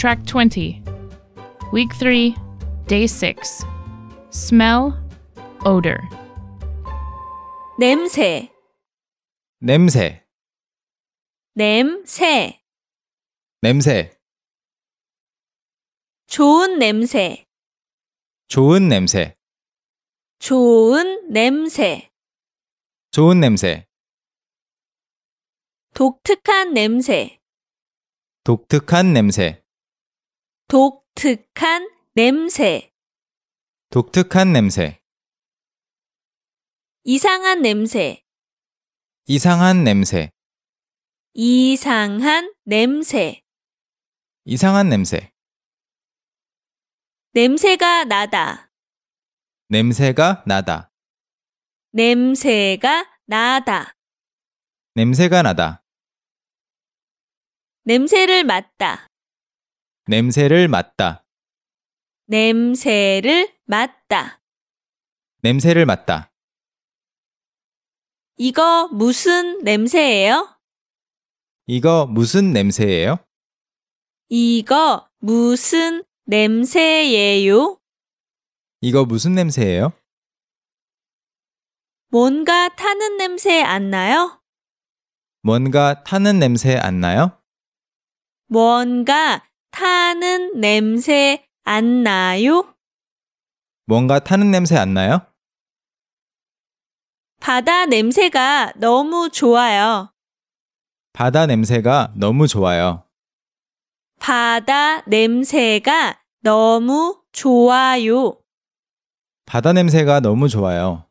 Track 20. Week 3, Day 6. Smell, odor. 냄새, 냄새, 냄새, 냄새, 좋은 냄새, 좋은 냄새, 좋은 냄새, 좋은 냄새, 독특한 냄새, 독특한 냄새, 독특한 냄새, 독특한 냄새, 이상한 냄새, 이상한 냄새, 이상한 냄새, 이상한 냄새, 냄새가 나다, 냄새가 나다, 냄새가 나다, 냄새가 나다, 냄새를 맡다, 냄새를 맡다, 냄새를 맡다. 냄새를 맡다. 이거 무슨 냄새예요? 이거 무슨 냄새예요? 이거 무슨 냄새예요? 이거 무슨 냄새예요? 뭔가 타는 냄새 안 나요? 뭔가 타는 냄새 안 나요? 뭔가 타는 냄새 안 나요? 뭔가 타는 냄새 안 나요? 바다 냄새가 너무 좋아요. 바다 냄새가 너무 좋아요. 바다 냄새가 너무 좋아요. 바다 냄새가 너무 좋아요.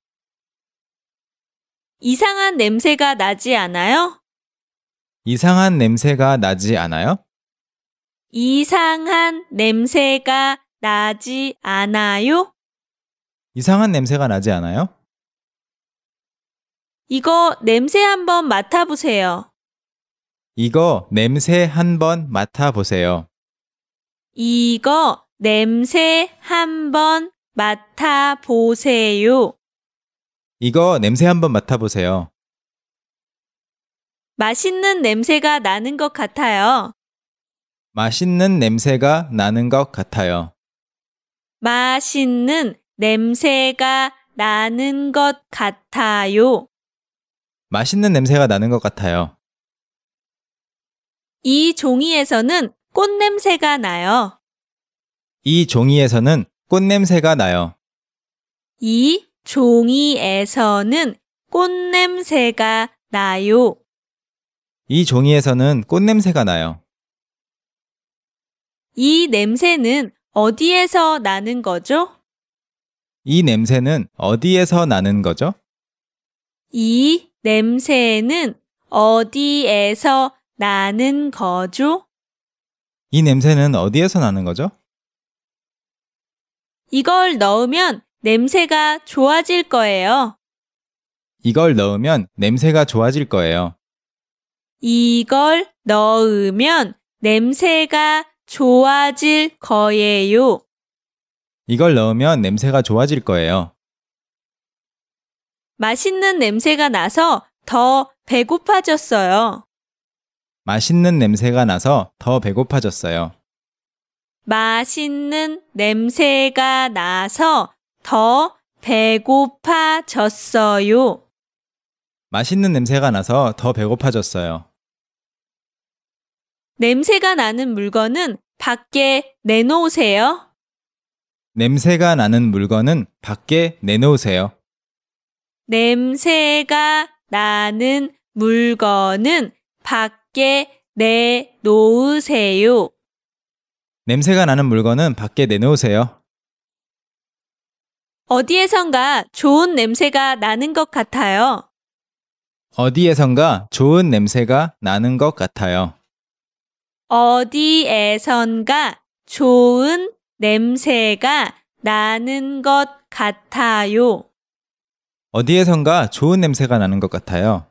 이상한 냄새가 나지 않아요? 이상한 냄새가 나지 않아요? 이상한 냄새가 나지 않아요? 이상한 냄새가 나지 않아요? 이거 냄새 한번 맡아보세요. 이거 냄새 한번 맡아보세요. 이거 냄새 한번 맡아보세요. 이거 냄새 한번 맡아보세요. 맛있는 냄새가 나는 것 같아요. 맛있는 냄새가 나는 것 같아요. 맛있는 냄새가 나는 것 같아요. 맛있는 냄새가 나는 것 같아요. 이 종이에서는 꽃 냄새가 나요. 이 종이에서는 꽃 냄새가 나요. 이 종이에서는 꽃 냄새가 나요. 이 종이에서는 꽃 냄새가 나요. 이 냄새는 어디에서 나는 거죠? 이 냄새는 어디에서 나는 거죠? 이 냄새는 어디에서 나는 거죠? 이 냄새는 어디에서 나는 거죠? 이걸 넣으면 냄새가 좋아질 거예요. 이걸 넣으면 냄새가 좋아질 거예요. 이걸 넣으면 냄새가 좋아질 거예요. 이걸 넣으면 냄새가 좋아질 거예요. 맛있는 냄새가 나서 더 배고파졌어요. 맛있는 냄새가 나서 더 배고파졌어요. 맛있는 냄새가 나서 더 배고파졌어요. 맛있는 냄새가 나서 더 배고파졌어요. 냄새가 나는 물건은 밖에 내놓으세요. 냄새가 나는 물건은 밖에 내놓으세요. 냄새가 나는 물건은 밖에 내놓으세요. 냄새가 나는 물건은 밖에 내놓으세요. 어디에선가 좋은 냄새가 나는 것 같아요. 어디에선가 좋은 냄새가 나는 것 같아요. 어디에선가 좋은 냄새가 나는 것 같아요. 어디에선가 좋은 냄새가 나는 것 같아요.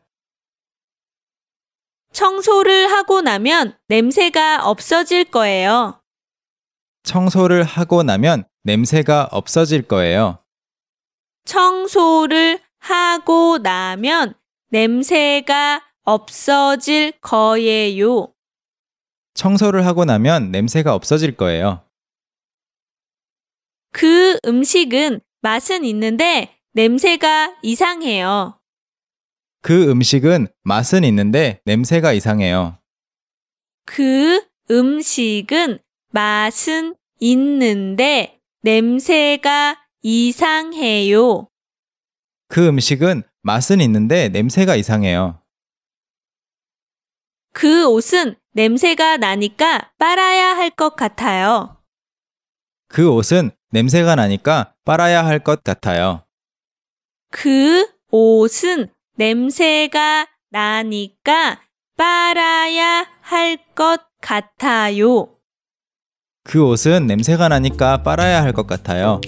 청소를 하고 나면 냄새가 없어질 거예요. 청소를 하고 나면 냄새가 없어질 거예요. 청소를 하고 나면 냄새가 없어질 거예요. 청소를 하고 나면 냄새가 없어질 거예요. 그 음식은 맛은 있는데 냄새가 이상해요. 그 음식은 맛은 있는데 냄새가 이상해요. 그 음식은 맛은 있는데 냄새가 이상해요. 그 음식은 맛은 있는데 냄새가 이상해요. 그 옷은 냄새가 나니까 빨아야 할 것 같아요. 그 옷은 냄새가 나니까 빨아야 할 것 같아요. 그 옷은 냄새가 나니까 빨아야 할 것 같아요. 그 옷은 냄새가 나니까 빨아야 할 것 같아요.